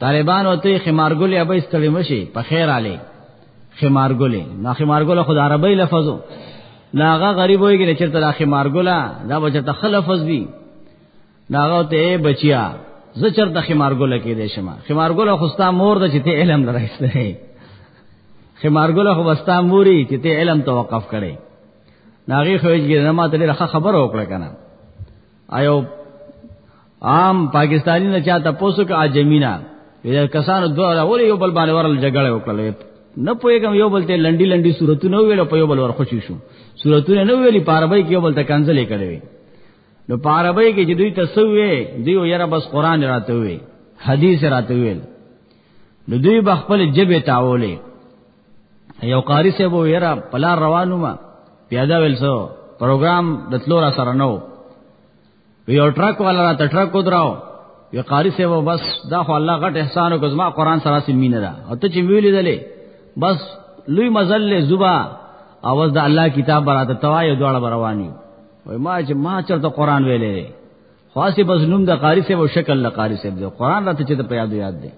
Speaker 2: طالبان او ته خمارګلې ابې ستړي مشي په خیر علي خمارګلې نه خمارګله خدای عربی لفظو ناغه غریب ويږي چې تر خمارګله دا به چې تخلفظ دي ناغه ته بچیا زه چرته خمارګله کې دې شمه خمارګله خوستا مور د چې ته علم لرایسته خمارګله خو وستا موري چې ته علم توقف کړي ناغي خوځګي نه ماته لري خبر وکړه کنه ایو عام پاکستانی نه چاته پوسو کې اجمینا ویل کسانو دوه ولې یو بل باندې ورل جګړه وکړلې نه پوهېږم یو بل ته لنډي لنډي صورتونه ویل په یو بل ور خوشی شو صورتونه نه ویلي په عربی کې یو بل ته کنځلې کړې نو په عربی کې چې دوی تسوي دوی یره بس قران راته وي حدیث راته ویل نو دوی بخپل جبه تاولې یو قاری سه وو یرا پلا روانو ما پیاده ویل سو پروګرام د تلو را سره نو یو ټرک والا را ټرک ودراو یو قاری سه وو بس دا خو الله غټ احسان کو زما قران سره سم مینه ده او ته چې ویلې دلې بس لوی مزل له زبا اواز د الله کتاب براته توای دوړ برواني وای ما چې ما چرته قران ویلې خاصه بس نوم د قاری سه وو شکل د قاری سه وو قران راته چې ته په یاد یاد ده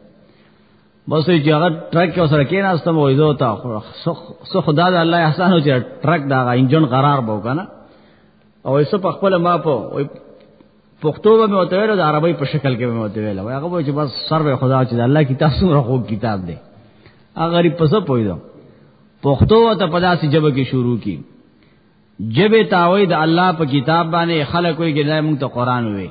Speaker 2: بس چې هغه ټرک کې سره کې ناستم وای زه تا خو سو خدا د الله احسان او چې ټرک دا انجن قرار بو کنه او ایسه په خپل ما په پښتو به مې وته ویل د عربی په شکل کې مې وته ویل هغه وای چې بس سر به خدا چې الله کتاب سره خو کتاب دی هغه غریب پس پویدو پښتو ته په داسې جبه کې شروع کی جبه تاوی د الله په کتاب باندې خلک وي چې دا موږ ته قران وي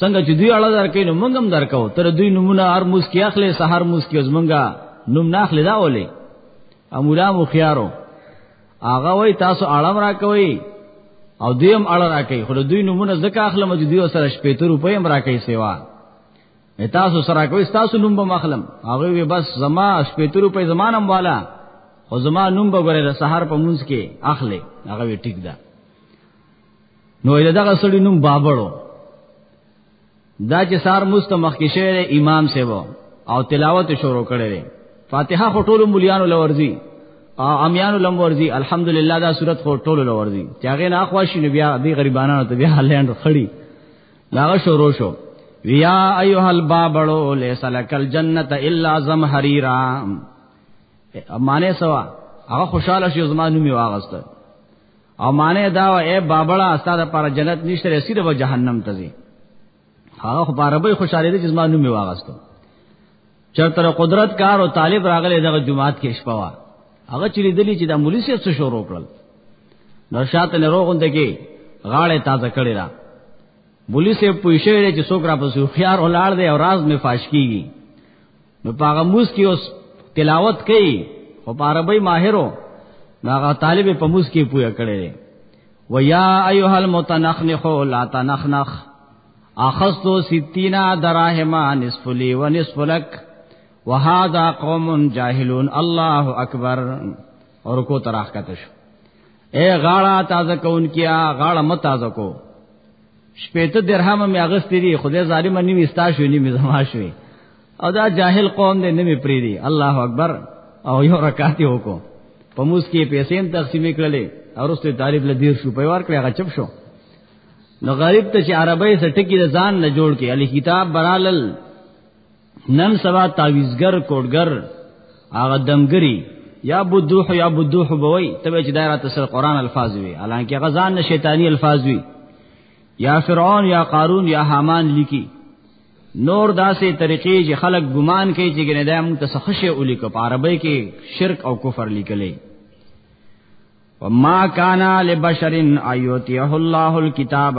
Speaker 2: څنګه چې دوی اړه درکې نو موږ هم درکو تر دوی نمونه هر موس کې اخلي سحر موس کې زمونږه نوم نه اخلي دا ولې امولا مو خيارو هغه وای تاسو اړه را کوي او دوی هم اړه را کوي خو دوی نمونه ځکه اخلم چې دوی سره شپې تر روپې هم را کوي سیوا تاسو سره کوي تاسو نوم به مخلم هغه وی بس زما شپې تر روپې زمانم والا او زما نوم به ګره سحر په مونږ کې اخلي هغه وی ټیک ده نو یې دغه سړی نوم بابړو دا چې سار مستمخ کې شعر امام سیو او تلاوت شروع کړي فاتحه خو ټول مليانو لورځي او امیانو لمورځي الحمدلله دا صورت خو ټول لورځي چې هغه نه اخواشي نو بیا دې غریبانو ته بیا هلند خړی دا شروع شو ویا ایها البابړو لیس لکل جنت الا زمحریرا امانه سوا هغه خوشاله شي زما نومي واغسته او معنی دا و اے بابړه استاد پر جنت نشته رسی د جهنم ته ځي هغه خو عربی خوشاله دي چې زما نوم واغستو چرته قدرت کار او طالب راغله دغه جمعات کې شپه وا هغه چې لیدلی چې د مولوی سره څه شروع کړل نو شاته نه روغوند کې غاړه تازه کړی را مولوی سره پوښیږي چې څوک را پسو خيار ولاړ دی او راز می فاش کیږي نو پاغه موس کې اوس تلاوت کوي او په عربی ماهرو ناغه طالب په موس کې پوهه کړي و یا ایها المتنخنخ لا تنخنخ اخذتو ستینا دراهما نصف لی و نصف لک وهذا قوم جاهلون الله اکبر اور کو تراخ کتش اے غاړه تازه کون کیا غاړه مت تازه کو شپېته درهم مې اغستې دي خدای ظالم نیمه ستا شو نیمه زما شو او دا جاهل قوم دې نیمه پری دي الله اکبر او یو رکعت یو کو په موس کې پیسې هم تقسیم کړلې او رسته طالب لدیر شو په ور کړی هغه چپ شو نو غریب ته چې عربی سټکی د ځان نه جوړ کې علي کتاب برالل نن سبا تعویزګر کوډګر هغه دمګری یا بدوح یا بدوح بوي تبه چې دایره تسل قران الفاظ وي حالانکه غزان نه شیطانی الفاظ وي یا فرعون یا قارون یا حامان لیکي نور داسې طریقې چې خلک ګمان کوي چې ګنې دا موږ ته سخشه اولی کو عربی کې شرک او کفر لیکلې وما کان لبشر ایوتیه الله الكتاب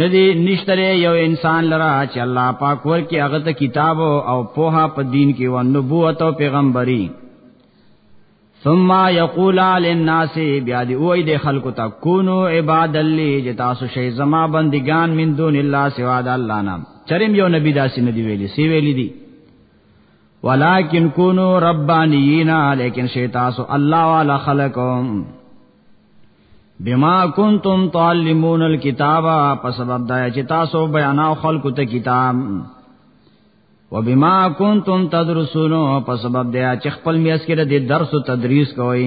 Speaker 2: ندی نشتره یو انسان لرا چې الله پاک ورکی هغه ته کتاب او پوها په دین کې او نبوت او پیغمبري ثم یقول للناس بیا دی وای د خلکو ته کونو عباد لی چې تاسو شی زما بندگان من دون الله سوا د الله نام چریم یو نبی داسې ندی ویلی سی ویلی دی ولکن کونو ربانیینا لیکن شی تاسو الله والا خلقم بما کنتم تعلمون الكتاب په سبب دا چې تاسو بیاناو خلکو ته کتاب وبما کنتم تدرسون په سبب دا چې خپل میاس کې د درس او تدریس کوئ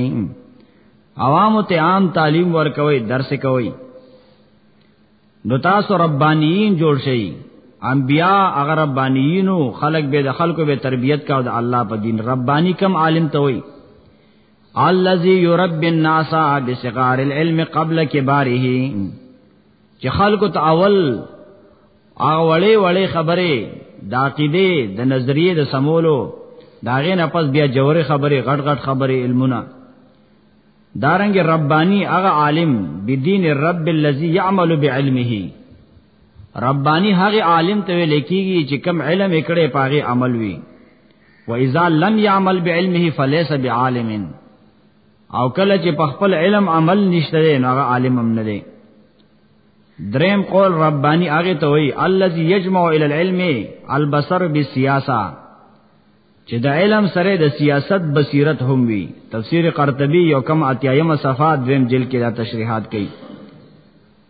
Speaker 2: عوام ته عام تعلیم ورکوي درس کوي نو تاسو ربانیین جوړ شئ انبیا اگر ربانیینو خلق به د خلکو به تربیت کا د الله په دین ربانی کم عالم ته وي الذي يربي الناس بصغار العلم قبل كباره چې خلکو ته اول هغه وړې وړې خبرې د عقیده د نظریه د سمولو داغه نه پس بیا جوړې خبرې غټ غټ خبرې علمونه دارنګ ربانی هغه عالم بدین رب الذی یعمل بعلمه ربانی هغه عالم ته ویل کیږي چې کم علم کړي پاغه عمل وی و اذا لم يعمل بعلمه فليس بعالم او کله چې په خپل علم عمل نشته نو هغه عالم هم نه دی دریم قول ربانی هغه ته وی الذي يجمع الى العلم البصر بالسياسه چې د علم سره د سیاست بصیرت هم وی تفسیر قرطبی یو کم اتیایم صفحه دویم جلد کې دا تشریحات کړي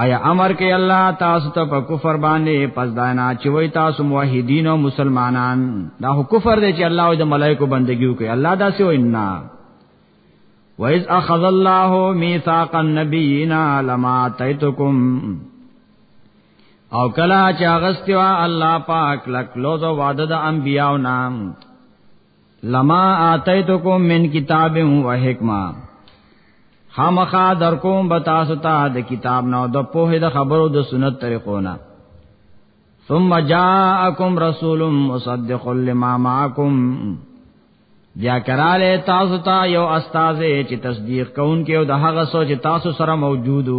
Speaker 2: آیا امر کې الله تاسو ته په کفر باندې پس دانا چې وای تاسو موحدین او مسلمانان دا کفر دی چې الله او د ملائکو بندګیو کوي الله دا سی وای نه وَإِذْ أَخَذَ اللَّهُ مِيثَاقَ النَّبِيِّينَ لَمَا آتَيْتُكُمْ او کلا چې اغستوا الله پاک لکلو زو وعده د انبیاو نام لما آتیتکم من کتاب و حکمه خامخا در کوم به تاسو ته د کتاب نو د پوهه د خبرو د سنت طریقو نه ثم جاءکم رسول مصدق لما معکم بیا کراله تاسو ته یو استاد چې تصدیق کوونکی او د هغه سوچ تاسو سره موجودو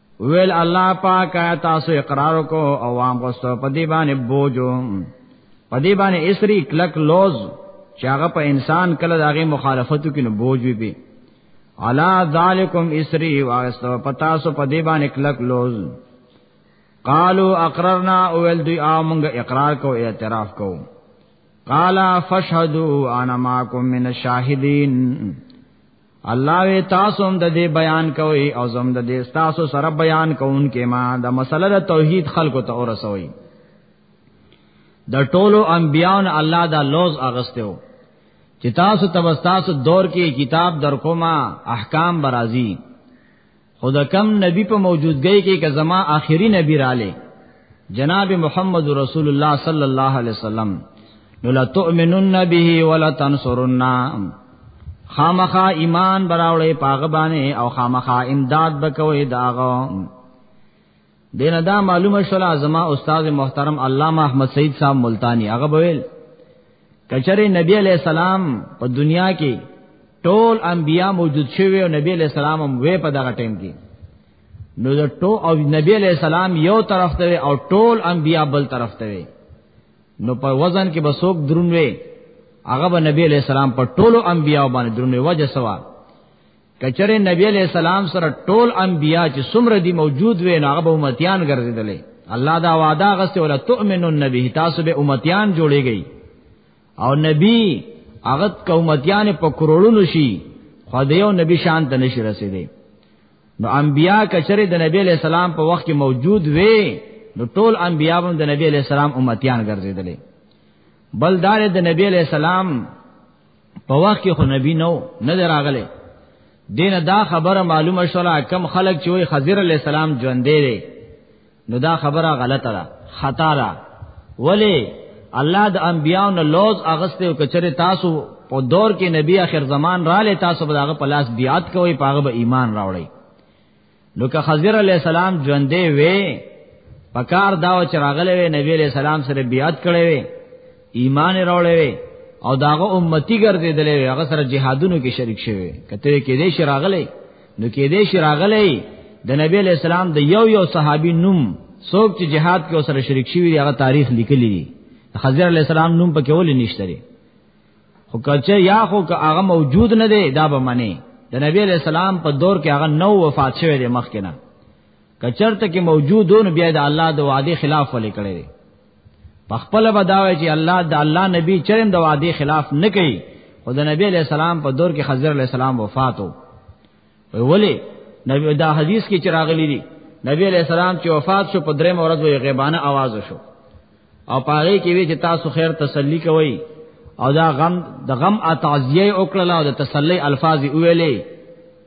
Speaker 2: ویل الله پاک تاسو اقرار کو او عام غوستو په دی باندې بوجو په دی باندې اسری کلک لوز چې هغه په انسان کله داغه مخالفتو کې نو بوجوي به علا ذالکم اسری واستو پتا سو په دی باندې کلک لوز قالو اقررنا اول دی امنګ اقرار کو اعتراف کو قالا فشهدوا انا معكم من الشاهدين الله وی تاسو هم د دې بیان کوي او زم د دې تاسو سره بیان کوونکې ما د مسله د توحید خلکو ته ورسوي د ټولو انبیانو الله دا لوز اغستو چې تاسو تبستاسو دور کې کتاب درکوما احکام برازي خو د کم نبی په موجودګۍ کې که زما آخري نبی رااله جناب محمد رسول الله صلی الله علیه وسلم نو لا تؤمنون به ولا تنصرون خامخا ایمان براوړې پاغه باندې او خامخا امداد بکوي داغه دینه دا معلومه شولا زما استاد محترم علامه احمد سید صاحب ملتانی هغه بویل کچره نبی علیہ السلام په دنیا کې ټول انبیا موجود شوی او نبی علیہ السلام هم وې په دغه ټیم کې نو د ټو او نبی علیہ السلام یو طرف ته او ټول انبیا بل طرف ته نو په وزن کې بسوک درون وې هغه به نبی علیہ السلام په ټولو انبیا باندې درون وې وجه سوا کچره نبی علیہ السلام سره ټول انبیا چې څومره دي موجود وي نه هغه امتیان ګرځیدلې الله دا وعده غسته ولا تؤمنون نبی تاسو به امتیان جوړیږئ او نبی هغه قومتیان په کروڑونو شي خو د یو نبی شان ته نشي رسیدي نو انبیا کچره د نبی علیہ السلام په وخت کې موجود وي نو ټول انبیا هم د نبی علیہ السلام امتیان ګرځیدلې بلدار د نبی علیہ السلام په وخت کې خو نبی نو نه دراغله دینه دا خبره معلومه شوه کم خلک چې وای خضر علی السلام ژوندې دی نو دا خبره غلطه ده خطا ده ولی الله د انبیانو نه لوز اغسته او کچره تاسو په دور کې نبی اخر زمان را لې تاسو به داغه پلاس بیات کوي پاغه به ایمان راوړي نو که خضر علی السلام ژوندې وې پکار دا او چراغله وې نبی علی السلام سره بیعت کړې وې ایمان راولې وې او داغه امتی ګرځیدلې وې هغه سره جهادونو کې شریک شوی کته کې دې شراغله نو کې دې شراغله د نبی علی السلام د یو یو صحابي نوم څوک چې جهاد کې سره شریک شوی هغه تاریخ لیکلی دی خضر علی السلام نوم پکې ولې نشته خو کچه یا خو که هغه موجود نه دی دا به منی د نبی علیہ السلام په دور کې هغه نو وفات شوی دی مخکې نه کچرته کې موجودون بیا د الله د وعده خلاف ولې کړی دی په خپل بداوی چې الله د الله نبی چرم د وعده خلاف نه کوي او د نبی علیہ السلام په دور کې خضر علیہ السلام وفات وو ولی نبی دا حدیث کې چراغلی دی نبی علیہ السلام چې وفات شو په درې مورز وی غیبانه आवाज شو او پاره کې وی چې تاسو خیر تسلی کوئ او دا غم د غم ا تعزیه وکړه او د تسلی الفاظ ویلې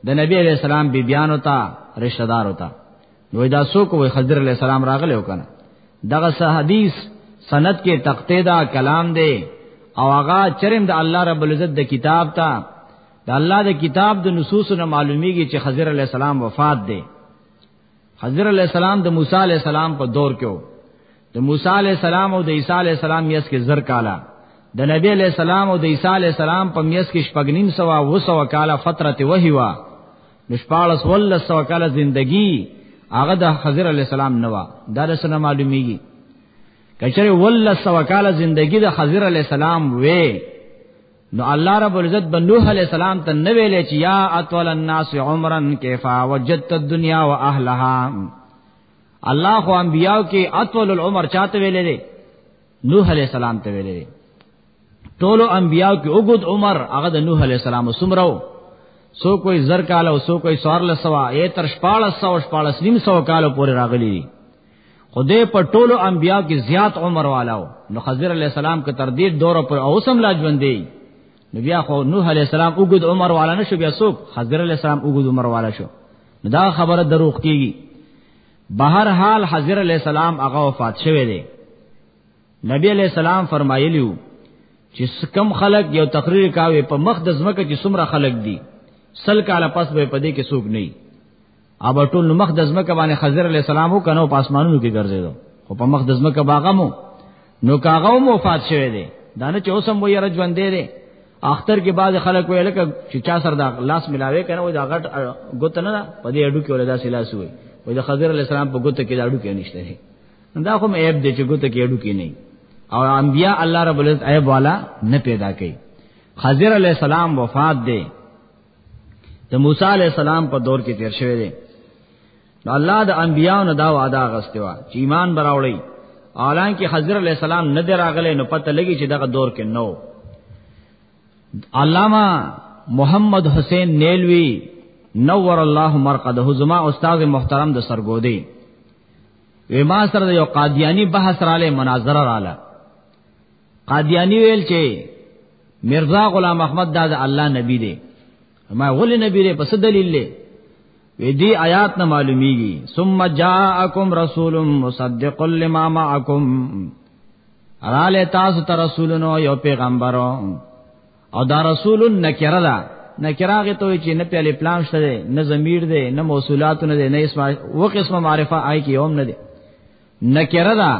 Speaker 2: د نبی علیہ السلام بی بیان ہوتا رشتہ دار ہوتا نو دا سو کوی خضر علیہ السلام راغله وکنه دغه حدیث سند کې تقطیدا کلام دی او هغه چرم د الله رب العزت د کتاب ته د الله د کتاب د نصوص نه معلومیږي چې خضر علی السلام وفات دی خضر علی السلام د موسی علی السلام په دور کې وو د موسی علی السلام او د عیسی علی السلام یس کې زر کاله د نبی علی السلام او د عیسی علی السلام په میس کې شپږنیم سوا و سوا کاله فترت وحی وا نشپالس ول سوا کاله زندگی هغه د خضر علی السلام نه وا دا رسنه معلومیږي کچره ول سوا کاله زندگی د خضر علی السلام وې نو الله رب العزت بن نوح علیہ السلام ته نو ویلې چې یا اطول الناس عمرا کیفا وجدت الدنيا واهلها الله خو انبیاء کې اطول العمر چاته ویلې دي نوح علیہ السلام ته ویلې دي ټول انبیاء کې اوګد عمر هغه د نوح علیہ السلام سمرو سو کوئی زر کال او سو کوئی سوار لسوا اے تر شپاړس سو شپاړس نیم سو کال پورې راغلی دي خدای په ټولو انبیا کې زیات عمر والاو نو خضر علی السلام کې تر دې دور پر اوسم لا ژوندې نو بیا خو نوح علی السلام وګد عمر والا نشو بیا څوک خضر علی السلام وګد عمر والا شو نو دا خبره دروغ کیږي بهر حال حضر علی السلام هغه وفات شوه دی نبی علی السلام فرمایلیو چې کم خلق یو تقریر کاوه په مخ د ځمکه چې څومره خلق دي سل کاله پس به پدې کې څوک نه ابا ټول نو مخ د زمکه باندې خضر علی السلام وکنو په اسمانونو کې ګرځیدو خو په مخ د زمکه باغمو نو کاغه مو وفات شوه دی دانه چې اوسم وې رج ژوند دی اختر کې بعض خلک ویل ک چې چا سر دا لاس ملاوي کنه وې دا غټ ګوت نه په دې اډو کې ولدا سلاس وې وې د خضر علی السلام په ګوت کې دا اډو کې نشته دی دا خو مې عیب دی چې ګوت کې اډو کې نه او انبیا الله رب العزت عیب والا نه پیدا کړي خضر علی السلام وفات دی د موسی علی السلام په دور کې تیر شوی دی نو الله د انبیانو نه دا وعده غسته وا چې ایمان براوړی اعلان کې حضرت علی السلام نه دراغله نو پته لګی چې دغه دور کې نو علامہ محمد حسین نیلوی نور الله مرقده زما استاد محترم د سرګودی وی ما سره یو قادیانی بحث رااله مناظره رااله قادیانی ویل چې مرزا غلام احمد دا د الله نبی دی ما ولې نبی دی پس دلیل دی وی دی آیات نه معلومیږي ثم جاءکم رسول مصدق لما معکم رااله تاسو ته رسولونو یو پیغمبرو او دا رسول نکره ده نکراغه ته چې نه پیاله پلان شته نه ضمیر ده نه موصولات نه ده نه اسم و قسم معرفه آی کی هم نه ده نکره ده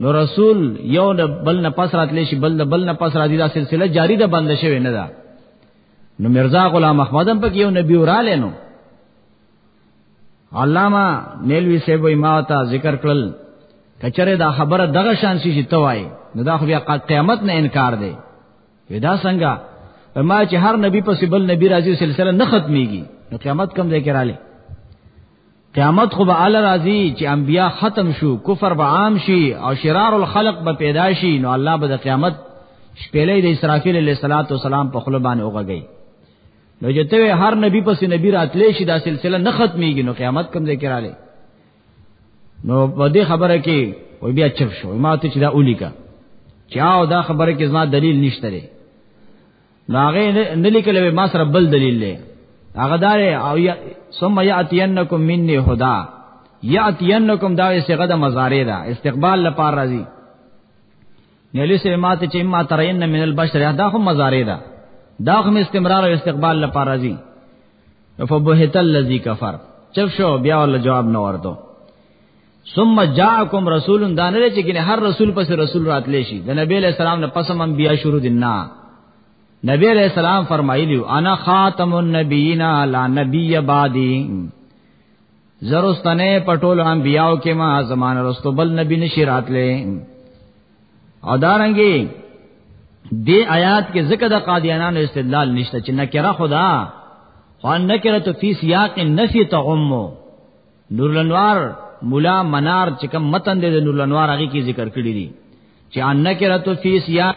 Speaker 2: نو رسول یو د بل نه پس راتلی شي بل د بل نه پس راځي دا سلسله جاری ده بند شوی نه ده نو مرزا غلام احمد هم پکې یو نبی وراله نو علامہ نیلوی صاحب وی ما تا ذکر کړل کچره دا خبره دغه شان شي چې توای نو دا خو بیا قیامت نه انکار دی ودا څنګه ما چې هر نبی پس بل نبی راځي سلسله نه ختميږي نو قیامت کم ځای کې رااله قیامت خو به ال راضی چې انبیا ختم شو کفر به عام شي او شرار الخلق به پیدا شي نو الله به د قیامت شپېلې د اسرافیل علیه الصلاۃ والسلام په خله باندې اوغږی نو چې ته هر نبی پس نبی راتلې شي دا سلسله نه ختميږي نو قیامت کوم ځای کې رااله نو په دې خبره کې و بیا چپ شو ما ته چې دا اولیکا چاو دا خبره کې زما دلیل نشته ناغه نه لیکل ما سره بل دلیل دی هغه دار او یا ثم یاتینکم منی هدا یاتینکم دا صيغه د مضارع ده استقبال لپاره راځي نلی سه ماته چې ما ترین من البشر دا هم مضارع ده دا هم استمرار او استقبال لپاره راځي فبهت الذی کفر چپ شو بیا ول جواب نه ورته ثم جاءکم رسول دا نه چې کنه هر رسول پس رسول راتلې شي د نبی علیہ السلام نه پس هم بیا شروع دي نه نبی علیہ السلام فرمایلی انا خاتم النبیین لا نبی بعدی زرستنه پټول انبیاو کې ما زمان رستو بل نبی نشی راتلې او دارنګي دی آیات کې ذکر د قادیانانو استدلال نشته چې نکره خدا خو نکره تو فی سیاق النفی تعمو نور الانوار مولا منار چې کوم متن دی د نور الانوار هغه کې ذکر کړی دی چې ان نکرت فی سیاق